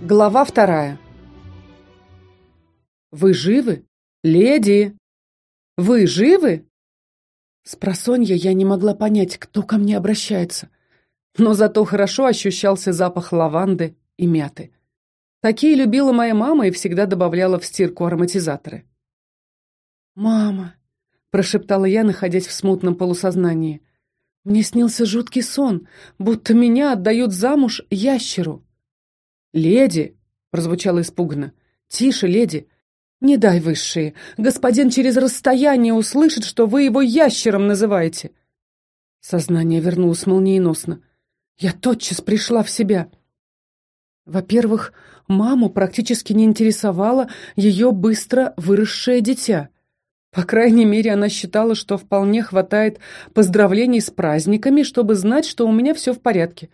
Глава вторая. «Вы живы? Леди! Вы живы?» С просонья я не могла понять, кто ко мне обращается, но зато хорошо ощущался запах лаванды и мяты. Такие любила моя мама и всегда добавляла в стирку ароматизаторы. «Мама!» — прошептала я, находясь в смутном полусознании. «Мне снился жуткий сон, будто меня отдают замуж ящеру». «Леди!» — прозвучало испуганно. «Тише, леди! Не дай высшие! Господин через расстояние услышит, что вы его ящером называете!» Сознание вернулось молниеносно. Я тотчас пришла в себя. Во-первых, маму практически не интересовало ее быстро выросшее дитя. По крайней мере, она считала, что вполне хватает поздравлений с праздниками, чтобы знать, что у меня все в порядке.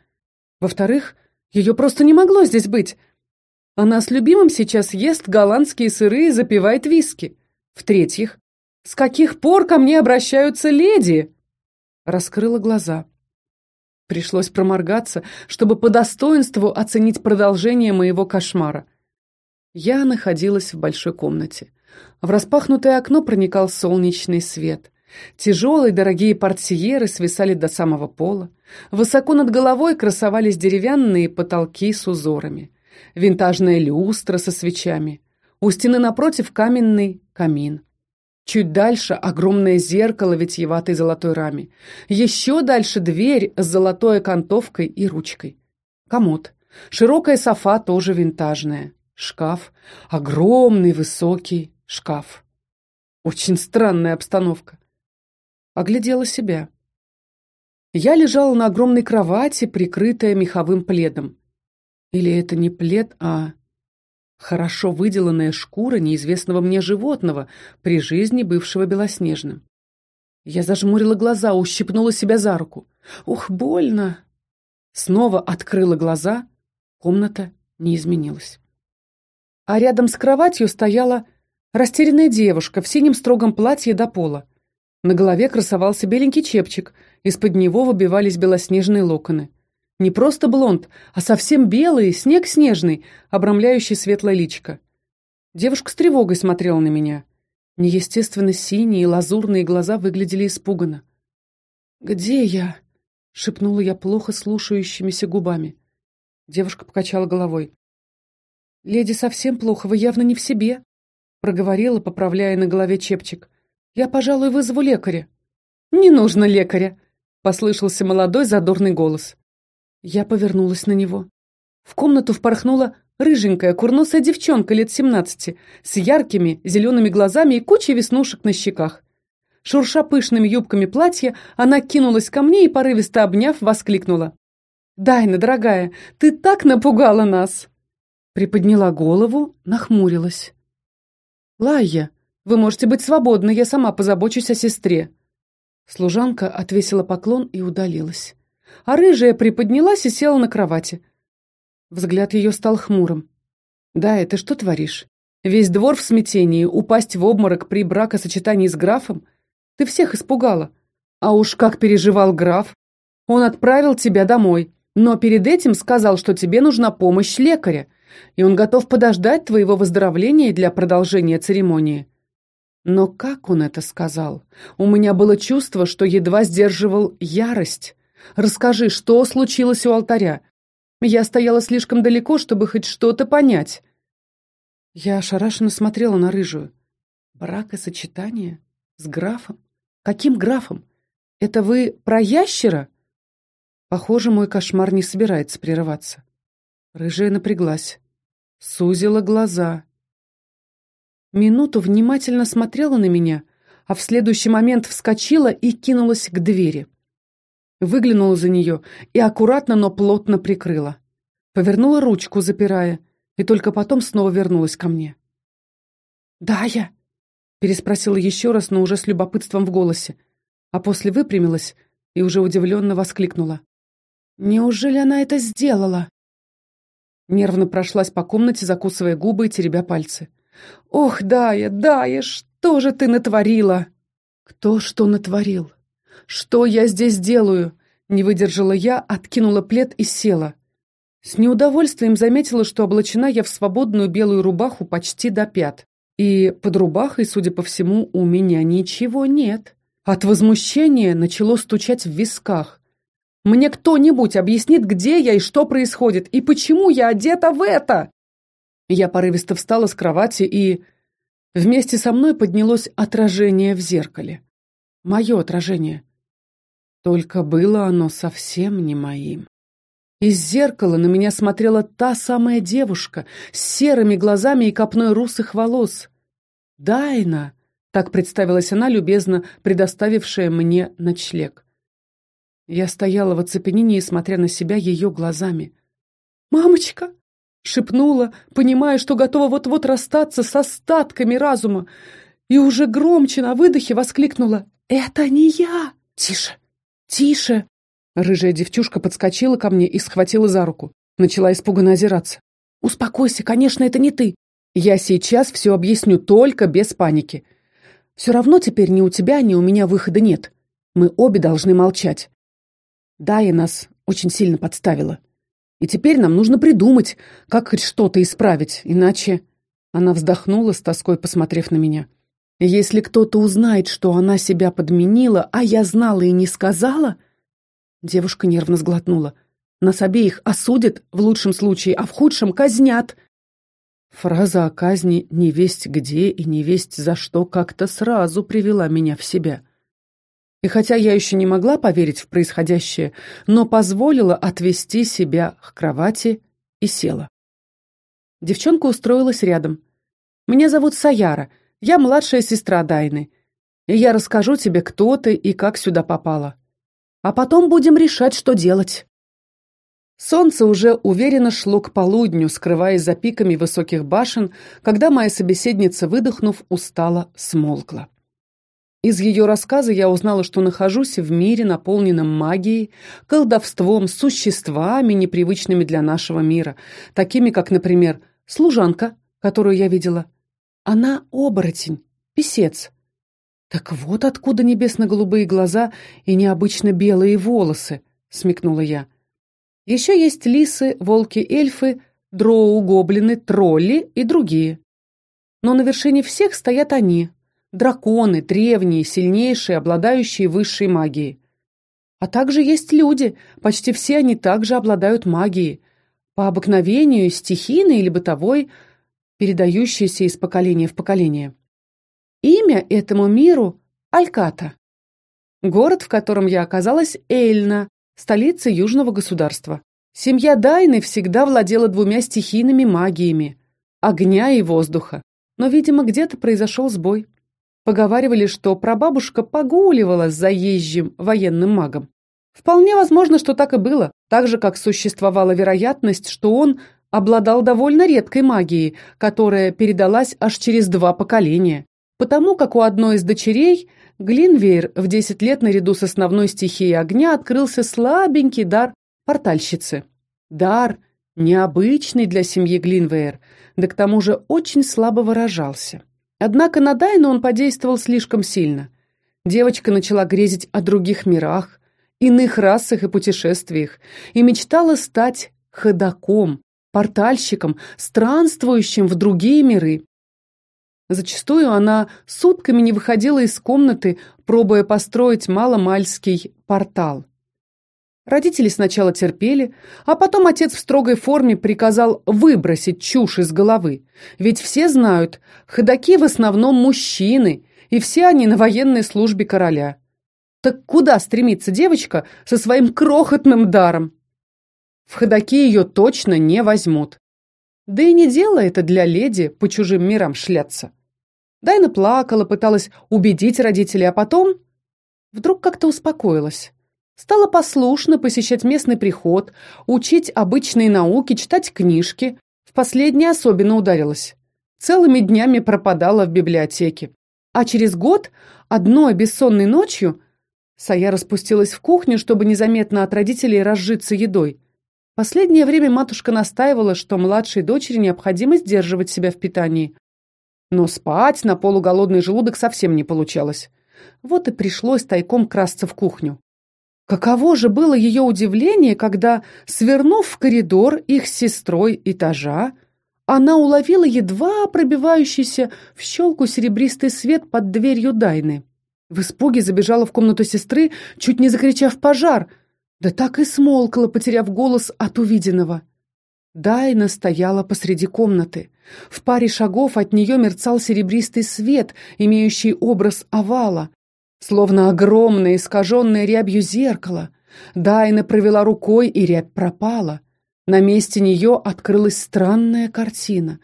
Во-вторых, ее просто не могло здесь быть. Она с любимым сейчас ест голландские сыры и запивает виски. В-третьих, с каких пор ко мне обращаются леди? Раскрыла глаза. Пришлось проморгаться, чтобы по достоинству оценить продолжение моего кошмара. Я находилась в большой комнате. В распахнутое окно проникал солнечный свет. Тяжелые дорогие портсиеры свисали до самого пола. Высоко над головой красовались деревянные потолки с узорами. Винтажная люстра со свечами. У стены напротив каменный камин. Чуть дальше огромное зеркало витьеватой золотой раме. Еще дальше дверь с золотой окантовкой и ручкой. Комод. Широкая софа тоже винтажная. Шкаф. Огромный высокий шкаф. Очень странная обстановка. Оглядела себя. Я лежала на огромной кровати, прикрытая меховым пледом. Или это не плед, а хорошо выделанная шкура неизвестного мне животного, при жизни бывшего белоснежным. Я зажмурила глаза, ущипнула себя за руку. Ух, больно! Снова открыла глаза, комната не изменилась. А рядом с кроватью стояла растерянная девушка в синем строгом платье до пола. На голове красовался беленький чепчик, из-под него выбивались белоснежные локоны. Не просто блонд, а совсем белый, снег снежный, обрамляющий светлое личико. Девушка с тревогой смотрела на меня. Неестественно синие лазурные глаза выглядели испуганно. «Где я?» — шепнула я плохо слушающимися губами. Девушка покачала головой. «Леди совсем плохо, вы явно не в себе», — проговорила, поправляя на голове чепчик. Я, пожалуй, вызову лекаря». «Не нужно лекаря», — послышался молодой задорный голос. Я повернулась на него. В комнату впорхнула рыженькая, курносая девчонка лет семнадцати, с яркими зелеными глазами и кучей веснушек на щеках. Шурша пышными юбками платья, она кинулась ко мне и, порывисто обняв, воскликнула. «Дайна, дорогая, ты так напугала нас!» Приподняла голову, нахмурилась. «Лайя, вы можете быть свободны, я сама позабочусь о сестре». Служанка отвесила поклон и удалилась. А рыжая приподнялась и села на кровати. Взгляд ее стал хмурым. «Да, это что творишь? Весь двор в смятении, упасть в обморок при бракосочетании с графом? Ты всех испугала. А уж как переживал граф. Он отправил тебя домой, но перед этим сказал, что тебе нужна помощь лекаря, и он готов подождать твоего выздоровления для продолжения церемонии. Но как он это сказал? У меня было чувство, что едва сдерживал ярость. Расскажи, что случилось у алтаря? Я стояла слишком далеко, чтобы хоть что-то понять. Я ошарашенно смотрела на рыжую. Сочетание? С графом? Каким графом? Это вы про ящера? Похоже, мой кошмар не собирается прерываться. Рыжая напряглась. Сузила глаза. Минуту внимательно смотрела на меня, а в следующий момент вскочила и кинулась к двери. Выглянула за нее и аккуратно, но плотно прикрыла. Повернула ручку, запирая, и только потом снова вернулась ко мне. «Да, я?» — переспросила еще раз, но уже с любопытством в голосе, а после выпрямилась и уже удивленно воскликнула. «Неужели она это сделала?» Нервно прошлась по комнате, закусывая губы и теребя пальцы. «Ох, Дая, Дая, что же ты натворила?» «Кто что натворил? Что я здесь делаю?» Не выдержала я, откинула плед и села. С неудовольствием заметила, что облачена я в свободную белую рубаху почти до пят. И под рубахой, судя по всему, у меня ничего нет. От возмущения начало стучать в висках. Мне кто-нибудь объяснит, где я и что происходит, и почему я одета в это? Я порывисто встала с кровати, и вместе со мной поднялось отражение в зеркале. Мое отражение. Только было оно совсем не моим. Из зеркала на меня смотрела та самая девушка с серыми глазами и копной русых волос. Дайна, так представилась она, любезно предоставившая мне ночлег. Я стояла в оцепенении, смотря на себя ее глазами. «Мамочка!» — шепнула, понимая, что готова вот-вот расстаться с остатками разума, и уже громче на выдохе воскликнула «Это не я!» «Тише! Тише!» Рыжая девчушка подскочила ко мне и схватила за руку. Начала испуганно озираться. «Успокойся, конечно, это не ты. Я сейчас все объясню, только без паники. Все равно теперь ни у тебя, ни у меня выхода нет. Мы обе должны молчать. Дая нас очень сильно подставила. И теперь нам нужно придумать, как хоть что-то исправить, иначе...» Она вздохнула, с тоской посмотрев на меня. «Если кто-то узнает, что она себя подменила, а я знала и не сказала...» Девушка нервно сглотнула. «Нас обеих осудят, в лучшем случае, а в худшем казнят!» Фраза о казни «невесть где» и «невесть за что» как-то сразу привела меня в себя. И хотя я еще не могла поверить в происходящее, но позволила отвести себя к кровати и села. Девчонка устроилась рядом. «Меня зовут Саяра, я младшая сестра Дайны, и я расскажу тебе, кто ты и как сюда попала а потом будем решать, что делать. Солнце уже уверенно шло к полудню, скрываясь за пиками высоких башен, когда моя собеседница, выдохнув, устало смолкла. Из ее рассказа я узнала, что нахожусь в мире, наполненном магией, колдовством, существами, непривычными для нашего мира, такими как, например, служанка, которую я видела. Она оборотень, писец, «Так вот откуда небесно-голубые глаза и необычно белые волосы», — смекнула я. «Еще есть лисы, волки, эльфы, дроу, гоблины, тролли и другие. Но на вершине всех стоят они — драконы, древние, сильнейшие, обладающие высшей магией. А также есть люди, почти все они также обладают магией, по обыкновению стихийной или бытовой, передающейся из поколения в поколение. Имя этому миру — Альката. Город, в котором я оказалась, Эльна, столица южного государства. Семья Дайны всегда владела двумя стихийными магиями — огня и воздуха. Но, видимо, где-то произошел сбой. Поговаривали, что прабабушка погуливала с заезжим военным магом. Вполне возможно, что так и было, так же, как существовала вероятность, что он обладал довольно редкой магией, которая передалась аж через два поколения потому как у одной из дочерей Глинвейр в 10 лет наряду с основной стихией огня открылся слабенький дар портальщицы. Дар необычный для семьи Глинвейр, да к тому же очень слабо выражался. Однако на Дайну он подействовал слишком сильно. Девочка начала грезить о других мирах, иных расах и путешествиях, и мечтала стать ходаком, портальщиком, странствующим в другие миры. Зачастую она сутками не выходила из комнаты, пробуя построить маломальский портал. Родители сначала терпели, а потом отец в строгой форме приказал выбросить чушь из головы. Ведь все знают, ходаки в основном мужчины, и все они на военной службе короля. Так куда стремится девочка со своим крохотным даром? В ходаки ее точно не возьмут. Да и не дело это для леди по чужим мирам шляться. Дайна плакала, пыталась убедить родителей, а потом вдруг как-то успокоилась. Стала послушно посещать местный приход, учить обычные науки, читать книжки. В последнее особенно ударилась. Целыми днями пропадала в библиотеке. А через год, одной бессонной ночью, Сая распустилась в кухню, чтобы незаметно от родителей разжиться едой. Последнее время матушка настаивала, что младшей дочери необходимо сдерживать себя в питании. Но спать на полуголодный желудок совсем не получалось. Вот и пришлось тайком красться в кухню. Каково же было ее удивление, когда, свернув в коридор их с сестрой этажа, она уловила едва пробивающийся в щелку серебристый свет под дверью Дайны. В испуге забежала в комнату сестры, чуть не закричав «пожар», да так и смолкла, потеряв голос от увиденного. Дайна стояла посреди комнаты. В паре шагов от нее мерцал серебристый свет, имеющий образ овала, Словно огромное, искаженное рябью зеркало, Дайна провела рукой, и рябь пропала. На месте нее открылась странная картина.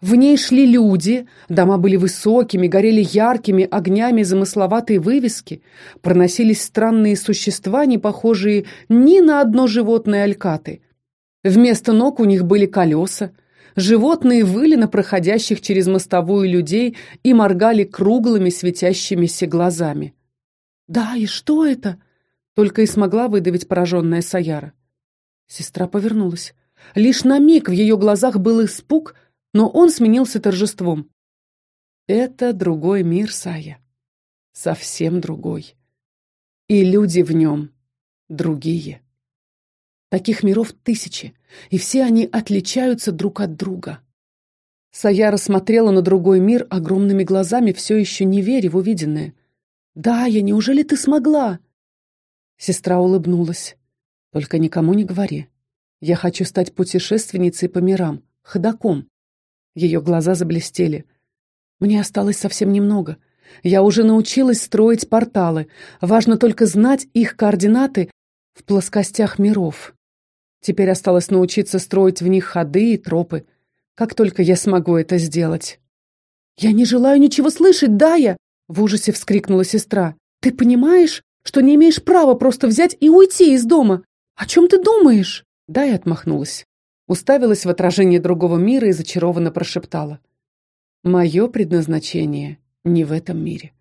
В ней шли люди, дома были высокими, горели яркими огнями замысловатые вывески, проносились странные существа, не похожие ни на одно животное алькаты. Вместо ног у них были колеса, Животные выли на проходящих через мостовую людей и моргали круглыми светящимися глазами. «Да, и что это?» — только и смогла выдавить пораженная Саяра. Сестра повернулась. Лишь на миг в ее глазах был испуг, но он сменился торжеством. «Это другой мир, Сая. Совсем другой. И люди в нем другие». Таких миров тысячи, и все они отличаются друг от друга. Саяра смотрела на другой мир огромными глазами, все еще не веря в увиденное. «Да, я, неужели ты смогла?» Сестра улыбнулась. «Только никому не говори. Я хочу стать путешественницей по мирам, ходаком». Ее глаза заблестели. «Мне осталось совсем немного. Я уже научилась строить порталы. Важно только знать их координаты в плоскостях миров. Теперь осталось научиться строить в них ходы и тропы. Как только я смогу это сделать. «Я не желаю ничего слышать, Дая!» — в ужасе вскрикнула сестра. «Ты понимаешь, что не имеешь права просто взять и уйти из дома? О чем ты думаешь?» Дая отмахнулась. Уставилась в отражение другого мира и зачарованно прошептала. «Мое предназначение не в этом мире».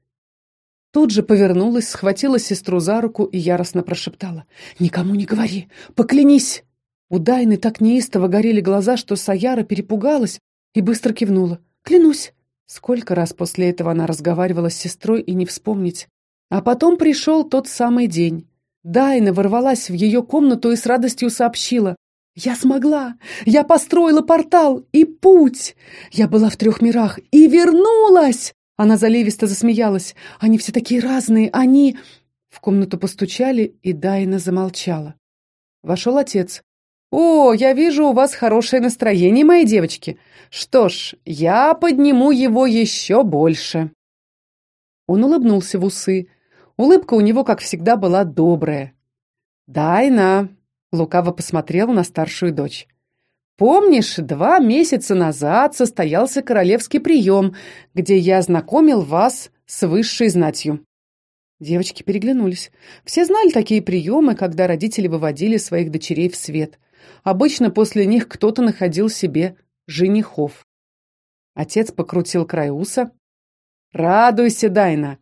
Тут же повернулась, схватила сестру за руку и яростно прошептала. «Никому не говори! Поклянись!» У Дайны так неистово горели глаза, что Саяра перепугалась и быстро кивнула. «Клянусь!» Сколько раз после этого она разговаривала с сестрой и не вспомнить. А потом пришел тот самый день. Дайна ворвалась в ее комнату и с радостью сообщила. «Я смогла! Я построила портал и путь! Я была в трех мирах и вернулась!» Она заливисто засмеялась. «Они все такие разные, они...» В комнату постучали, и Дайна замолчала. Вошел отец. «О, я вижу, у вас хорошее настроение, мои девочки. Что ж, я подниму его еще больше». Он улыбнулся в усы. Улыбка у него, как всегда, была добрая. «Дайна!» — лукаво посмотрел на старшую дочь. «Помнишь, два месяца назад состоялся королевский прием, где я знакомил вас с высшей знатью?» Девочки переглянулись. Все знали такие приемы, когда родители выводили своих дочерей в свет. Обычно после них кто-то находил себе женихов. Отец покрутил край уса. «Радуйся, Дайна!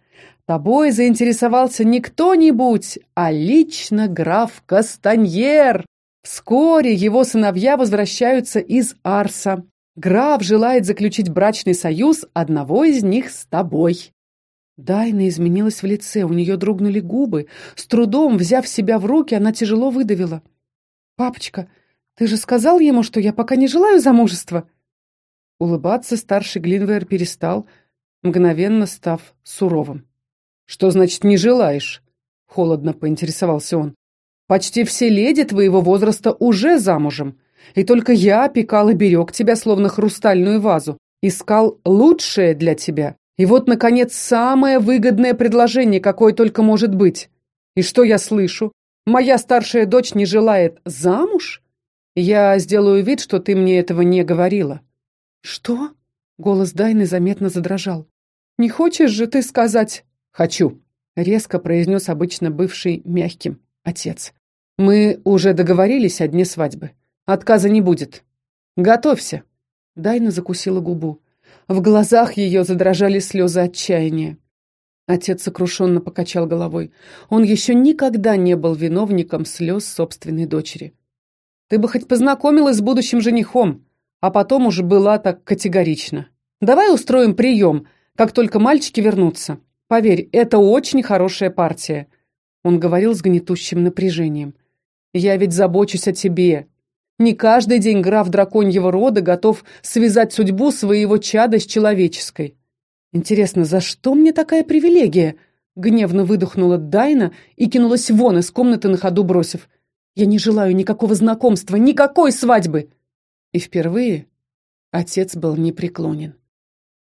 Тобой заинтересовался не кто-нибудь, а лично граф Кастаньер. Вскоре его сыновья возвращаются из Арса. Граф желает заключить брачный союз одного из них с тобой». Дайна изменилась в лице, у нее дрогнули губы. С трудом, взяв себя в руки, она тяжело выдавила. «Папочка, ты же сказал ему, что я пока не желаю замужества?» Улыбаться старший Глинвейр перестал, мгновенно став суровым. «Что значит «не желаешь»?» — холодно поинтересовался он. «Почти все леди твоего возраста уже замужем, и только я опекал и берег тебя, словно хрустальную вазу, искал лучшее для тебя. И вот, наконец, самое выгодное предложение, какое только может быть. И что я слышу? Моя старшая дочь не желает замуж? Я сделаю вид, что ты мне этого не говорила. Что? Голос Дайны заметно задрожал. Не хочешь же ты сказать? Хочу, резко произнес обычно бывший мягким отец. Мы уже договорились о дне свадьбы. Отказа не будет. Готовься. Дайна закусила губу. В глазах ее задрожали слезы отчаяния. Отец сокрушенно покачал головой. Он еще никогда не был виновником слез собственной дочери. «Ты бы хоть познакомилась с будущим женихом, а потом уже была так категорично. Давай устроим прием, как только мальчики вернутся. Поверь, это очень хорошая партия. Он говорил с гнетущим напряжением. «Я ведь забочусь о тебе. Не каждый день граф драконьего рода готов связать судьбу своего чада с человеческой. Интересно, за что мне такая привилегия?» Гневно выдохнула Дайна и кинулась вон из комнаты на ходу бросив. «Я не желаю никакого знакомства, никакой свадьбы!» И впервые отец был непреклонен.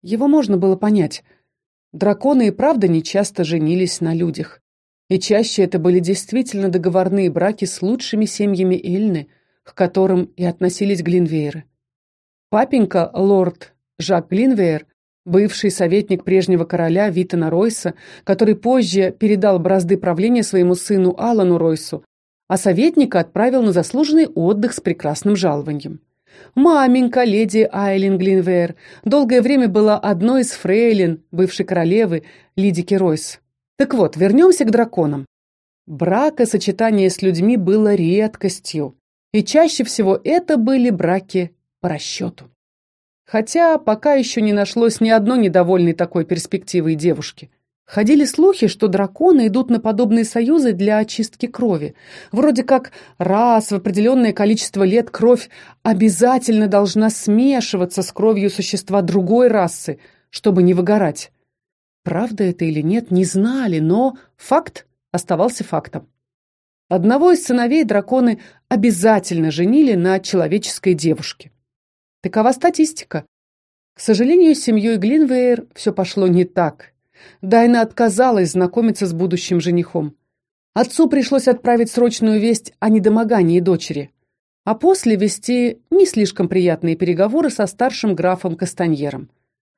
Его можно было понять. Драконы и правда нечасто женились на людях. И чаще это были действительно договорные браки с лучшими семьями Эльны, к которым и относились Глинвейры. Папенька, лорд Жак Глинвейр, бывший советник прежнего короля Витана Ройса, который позже передал бразды правления своему сыну Алану Ройсу, а советника отправил на заслуженный отдых с прекрасным жалованием. Маменька, леди Айлин Глинвейр, долгое время была одной из фрейлин бывшей королевы Лидики Ройс. Так вот, вернемся к драконам. Бракосочетание с людьми было редкостью, и чаще всего это были браки по расчету. Хотя пока еще не нашлось ни одной недовольной такой перспективой девушки. Ходили слухи, что драконы идут на подобные союзы для очистки крови. Вроде как раз в определенное количество лет кровь обязательно должна смешиваться с кровью существа другой расы, чтобы не выгорать. Правда это или нет, не знали, но факт оставался фактом. Одного из сыновей драконы обязательно женили на человеческой девушке. Такова статистика. К сожалению, с семьей Глинвейр все пошло не так. Дайна отказалась знакомиться с будущим женихом. Отцу пришлось отправить срочную весть о недомогании дочери, а после вести не слишком приятные переговоры со старшим графом Кастаньером.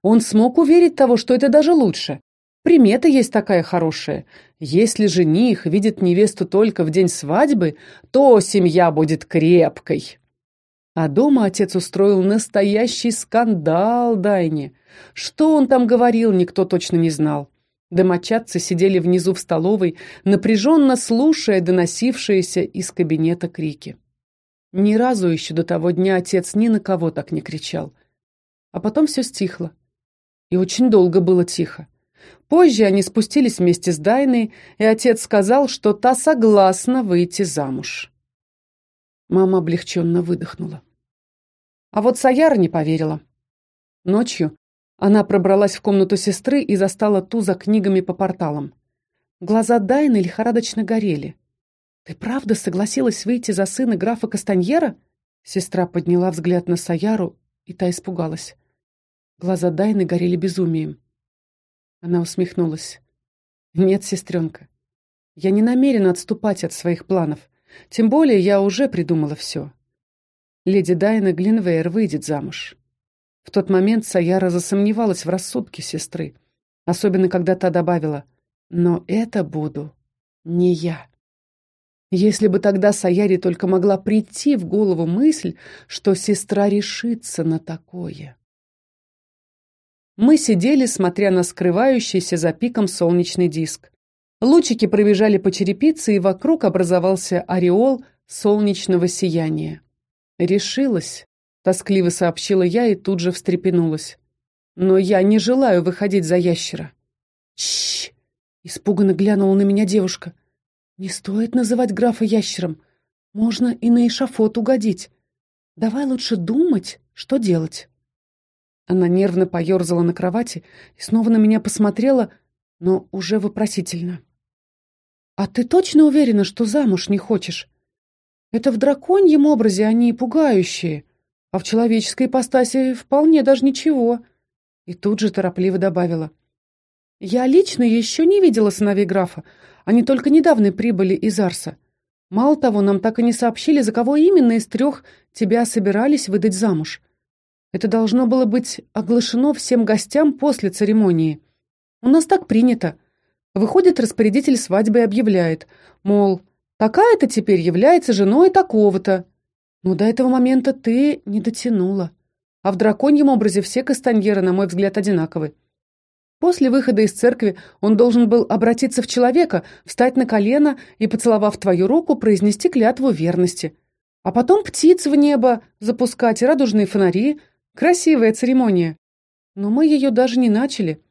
Он смог уверить того, что это даже лучше. Примета есть такая хорошая. Если жених видит невесту только в день свадьбы, то семья будет крепкой. А дома отец устроил настоящий скандал Дайне. Что он там говорил, никто точно не знал. Домочадцы сидели внизу в столовой, напряженно слушая доносившиеся из кабинета крики. Ни разу еще до того дня отец ни на кого так не кричал. А потом все стихло. И очень долго было тихо. Позже они спустились вместе с Дайной, и отец сказал, что та согласна выйти замуж. Мама облегченно выдохнула. А вот Саяра не поверила. Ночью она пробралась в комнату сестры и застала ту за книгами по порталам. Глаза Дайны лихорадочно горели. «Ты правда согласилась выйти за сына графа Кастаньера?» Сестра подняла взгляд на Саяру, и та испугалась. Глаза Дайны горели безумием. Она усмехнулась. «Нет, сестренка, я не намерена отступать от своих планов. Тем более я уже придумала все. Леди Дайна Глинвейр выйдет замуж». В тот момент Саяра засомневалась в рассудке сестры, особенно когда та добавила «Но это буду не я». Если бы тогда Саяре только могла прийти в голову мысль, что сестра решится на такое. Мы сидели, смотря на скрывающийся за пиком солнечный диск. Лучики пробежали по черепице, и вокруг образовался ореол солнечного сияния. Решилась, тоскливо сообщила я и тут же встрепенулась. Но я не желаю выходить за ящера. Чш! Испуганно глянула на меня девушка. Не стоит называть графа ящером. Можно и на эшафот угодить. Давай лучше думать, что делать. Она нервно поерзала на кровати и снова на меня посмотрела, но уже вопросительно. «А ты точно уверена, что замуж не хочешь? Это в драконьем образе они пугающие, а в человеческой ипостаси вполне даже ничего». И тут же торопливо добавила. «Я лично еще не видела сыновей графа, они только недавно прибыли из Арса. Мало того, нам так и не сообщили, за кого именно из трех тебя собирались выдать замуж. Это должно было быть оглашено всем гостям после церемонии. У нас так принято. Выходит распорядитель свадьбы и объявляет, мол, такая-то теперь является женой такого-то. Но до этого момента ты не дотянула. А в драконьем образе все кастаньеры, на мой взгляд, одинаковы. После выхода из церкви он должен был обратиться в человека, встать на колено и, поцеловав твою руку, произнести клятву верности. А потом птиц в небо запускать и радужные фонари — Красивая церемония. Но мы ее даже не начали.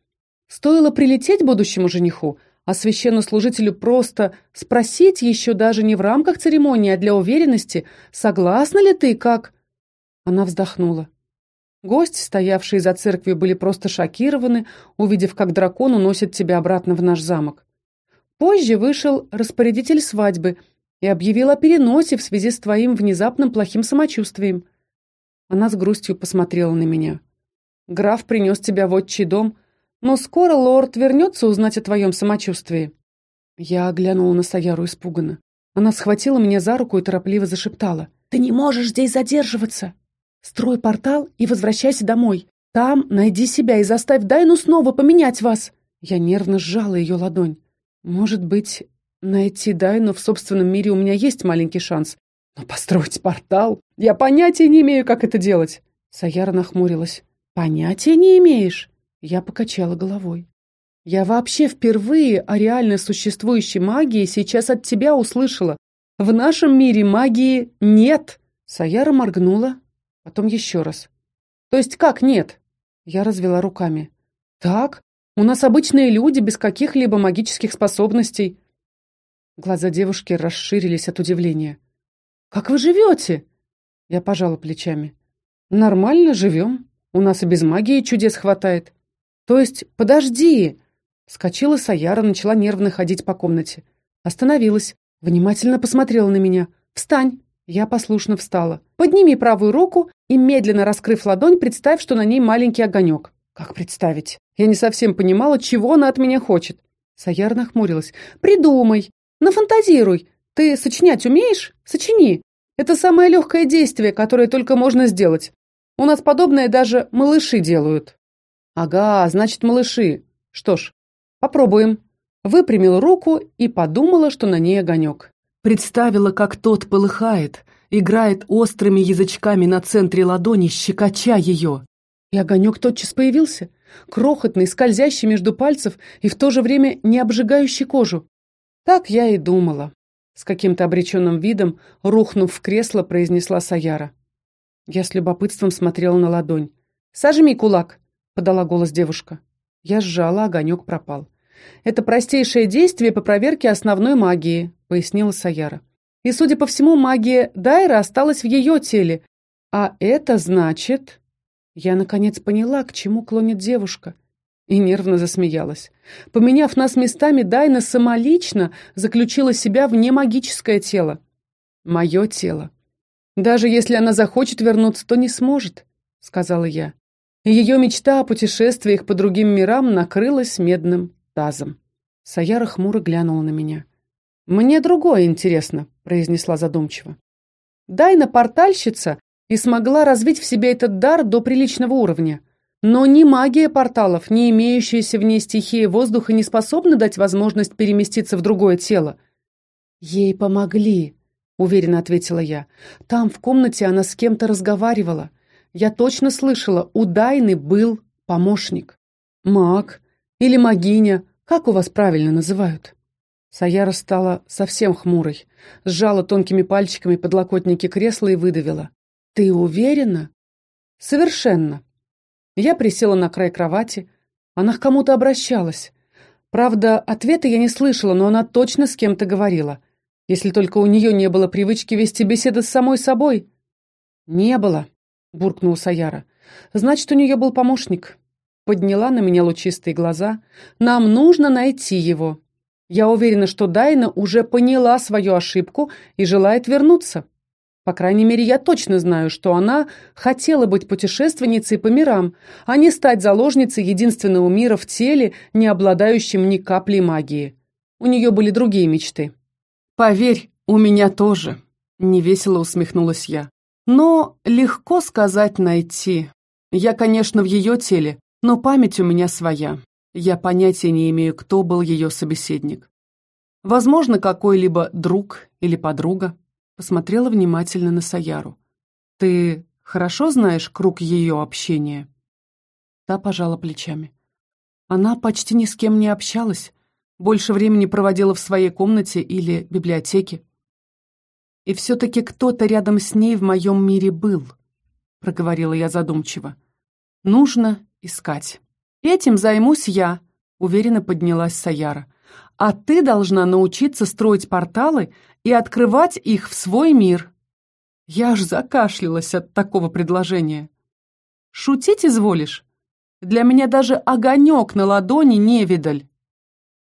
Стоило прилететь будущему жениху, а священнослужителю просто спросить еще даже не в рамках церемонии, а для уверенности, согласна ли ты, как... Она вздохнула. Гости, стоявшие за церковью, были просто шокированы, увидев, как дракон уносит тебя обратно в наш замок. Позже вышел распорядитель свадьбы и объявил о переносе в связи с твоим внезапным плохим самочувствием. Она с грустью посмотрела на меня. Граф принес тебя в отчий дом, но скоро лорд вернется узнать о твоем самочувствии. Я оглянула на Саяру испуганно. Она схватила меня за руку и торопливо зашептала. «Ты не можешь здесь задерживаться! Строй портал и возвращайся домой. Там найди себя и заставь Дайну снова поменять вас!» Я нервно сжала ее ладонь. «Может быть, найти Дайну в собственном мире у меня есть маленький шанс. Но построить портал? Я понятия не имею, как это делать!» Саяра нахмурилась. «Понятия не имеешь?» Я покачала головой. «Я вообще впервые о реально существующей магии сейчас от тебя услышала. В нашем мире магии нет!» Саяра моргнула, потом еще раз. «То есть как нет?» Я развела руками. «Так, у нас обычные люди без каких-либо магических способностей». Глаза девушки расширились от удивления. «Как вы живете?» Я пожала плечами. «Нормально живем. У нас и без магии чудес хватает. То есть, подожди!» Вскочила Саяра, начала нервно ходить по комнате. Остановилась, внимательно посмотрела на меня. «Встань!» Я послушно встала. «Подними правую руку и, медленно раскрыв ладонь, представь, что на ней маленький огонек». «Как представить?» Я не совсем понимала, чего она от меня хочет. Саяра нахмурилась. «Придумай! Нафантазируй! Ты сочинять умеешь? Сочини! Это самое легкое действие, которое только можно сделать. У нас подобное даже малыши делают. Ага, значит, малыши. Что ж, попробуем. Выпрямила руку и подумала, что на ней огонек. Представила, как тот полыхает, играет острыми язычками на центре ладони, щекоча ее. И огонек тотчас появился, крохотный, скользящий между пальцев и в то же время не обжигающий кожу. Так я и думала. С каким-то обреченным видом, рухнув в кресло, произнесла Саяра. Я с любопытством смотрела на ладонь. «Сожми кулак!» — подала голос девушка. Я сжала, огонек пропал. «Это простейшее действие по проверке основной магии», — пояснила Саяра. «И, судя по всему, магия Дайра осталась в ее теле. А это значит...» Я, наконец, поняла, к чему клонит девушка. И нервно засмеялась. Поменяв нас местами, Дайна самолично заключила себя в немагическое тело. Мое тело. Даже если она захочет вернуться, то не сможет, сказала я. Ее мечта о путешествиях по другим мирам накрылась медным тазом. Саяра хмуро глянула на меня. «Мне другое интересно», — произнесла задумчиво. «Дайна портальщица и смогла развить в себе этот дар до приличного уровня. Но ни магия порталов, ни имеющаяся в ней стихия воздуха не способны дать возможность переместиться в другое тело. Ей помогли, — уверенно ответила я. «Там, в комнате, она с кем-то разговаривала. Я точно слышала, у Дайны был помощник. Маг или магиня, как у вас правильно называют?» Саяра стала совсем хмурой, сжала тонкими пальчиками подлокотники кресла и выдавила. «Ты уверена?» «Совершенно». Я присела на край кровати. Она к кому-то обращалась. Правда, ответа я не слышала, но она точно с кем-то говорила. Если только у нее не было привычки вести беседы с самой собой. «Не было», — буркнул Саяра. «Значит, у нее был помощник». Подняла на меня лучистые глаза. «Нам нужно найти его. Я уверена, что Дайна уже поняла свою ошибку и желает вернуться. По крайней мере, я точно знаю, что она хотела быть путешественницей по мирам, а не стать заложницей единственного мира в теле, не обладающим ни каплей магии. У нее были другие мечты. «Поверь, у меня тоже», — невесело усмехнулась я. «Но легко сказать найти. Я, конечно, в ее теле, но память у меня своя. Я понятия не имею, кто был ее собеседник. Возможно, какой-либо друг или подруга». Посмотрела внимательно на Саяру. «Ты хорошо знаешь круг ее общения?» Та пожала плечами. Она почти ни с кем не общалась, больше времени проводила в своей комнате или библиотеке. И все-таки кто-то рядом с ней в моем мире был, проговорила я задумчиво. Нужно искать. Этим займусь я, уверенно поднялась Саяра. а ты должна научиться строить порталы и открывать их в свой мир». Я аж закашлялась от такого предложения. «Шутить изволишь? Для меня даже огонек на ладони не видаль».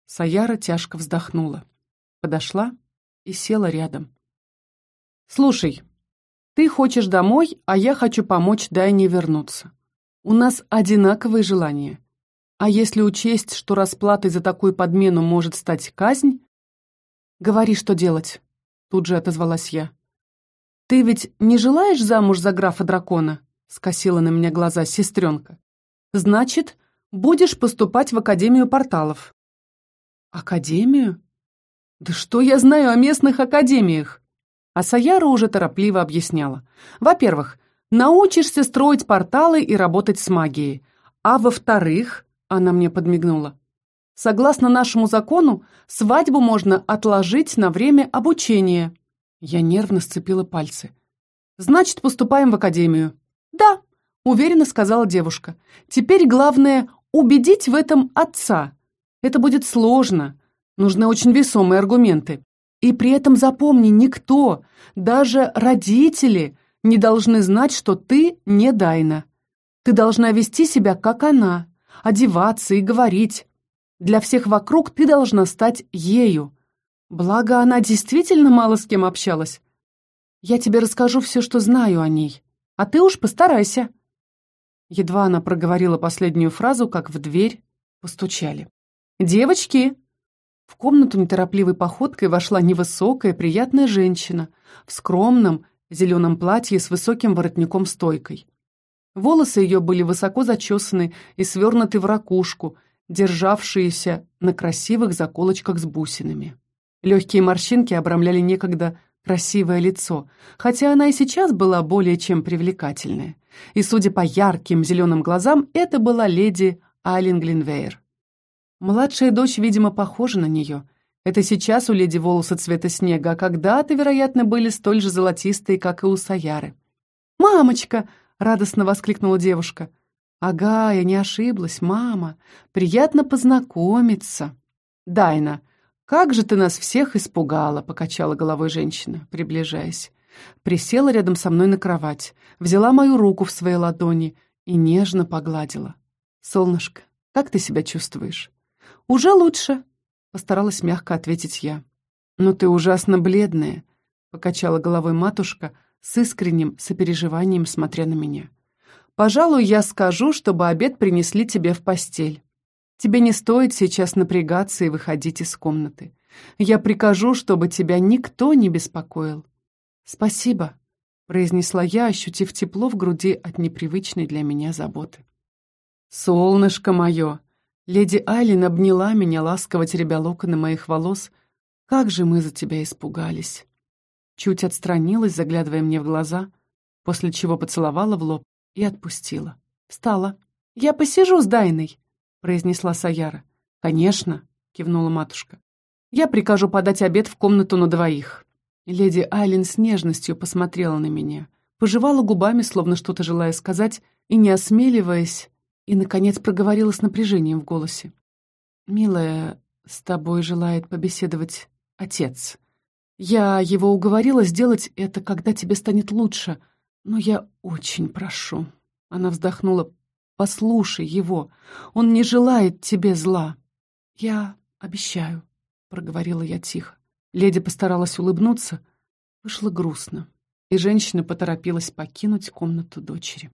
Саяра тяжко вздохнула, подошла и села рядом. «Слушай, ты хочешь домой, а я хочу помочь Дайне вернуться. У нас одинаковые желания. А если учесть, что расплатой за такую подмену может стать казнь... Говори, что делать, тут же отозвалась я. Ты ведь не желаешь замуж за графа дракона? Скосила на меня глаза сестренка. Значит, будешь поступать в Академию порталов. Академию? Да что я знаю о местных академиях? А Саяра уже торопливо объясняла. Во-первых, научишься строить порталы и работать с магией. А во-вторых, она мне подмигнула, согласно нашему закону, свадьбу можно отложить на время обучения. Я нервно сцепила пальцы. Значит, поступаем в академию. Да, уверенно сказала девушка. Теперь главное убедить в этом отца. Это будет сложно. Нужны очень весомые аргументы. И при этом запомни, никто, даже родители, не должны знать, что ты не Дайна. Ты должна вести себя, как она, одеваться и говорить. Для всех вокруг ты должна стать ею. Благо, она действительно мало с кем общалась. Я тебе расскажу все, что знаю о ней, а ты уж постарайся. Едва она проговорила последнюю фразу, как в дверь постучали. «Девочки!» В комнату неторопливой походкой вошла невысокая, приятная женщина в скромном зеленом платье с высоким воротником-стойкой. Волосы ее были высоко зачесаны и свернуты в ракушку, державшиеся на красивых заколочках с бусинами. Легкие морщинки обрамляли некогда красивое лицо, хотя она и сейчас была более чем привлекательная. И, судя по ярким зеленым глазам, это была леди Айлин Глинвейр. Младшая дочь, видимо, похожа на нее. Это сейчас у леди волосы цвета снега, а когда-то, вероятно, были столь же золотистые, как и у Саяры. «Мамочка!» — радостно воскликнула девушка. «Ага, я не ошиблась, мама. Приятно познакомиться». «Дайна, как же ты нас всех испугала!» — покачала головой женщина, приближаясь. Присела рядом со мной на кровать, взяла мою руку в свои ладони и нежно погладила. «Солнышко, как ты себя чувствуешь?» «Уже лучше», — постаралась мягко ответить я. «Но ты ужасно бледная», — покачала головой матушка с искренним сопереживанием, смотря на меня. «Пожалуй, я скажу, чтобы обед принесли тебе в постель. Тебе не стоит сейчас напрягаться и выходить из комнаты. Я прикажу, чтобы тебя никто не беспокоил». «Спасибо», — произнесла я, ощутив тепло в груди от непривычной для меня заботы. «Солнышко мое!» Леди Айлин обняла меня, ласково теребя локоны моих волос. «Как же мы за тебя испугались!» Чуть отстранилась, заглядывая мне в глаза, после чего поцеловала в лоб и отпустила. Встала. «Я посижу с Дайной», — произнесла Саяра. «Конечно», — кивнула матушка. «Я прикажу подать обед в комнату на двоих». Леди Айлин с нежностью посмотрела на меня, пожевала губами, словно что-то желая сказать, и, не осмеливаясь, и, наконец, проговорила с напряжением в голосе. «Милая, с тобой желает побеседовать отец. Я его уговорила сделать это, когда тебе станет лучше, но я очень прошу». Она вздохнула. «Послушай его, он не желает тебе зла». «Я обещаю», — проговорила я тихо. Леди постаралась улыбнуться. Вышло грустно, и женщина поторопилась покинуть комнату дочери.